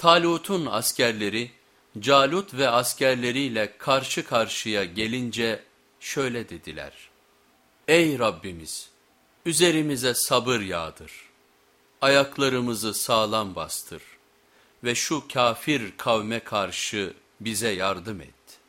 Talut'un askerleri Calut ve askerleriyle karşı karşıya gelince şöyle dediler. Ey Rabbimiz! Üzerimize sabır yağdır. Ayaklarımızı sağlam bastır ve şu kafir kavme karşı bize yardım et.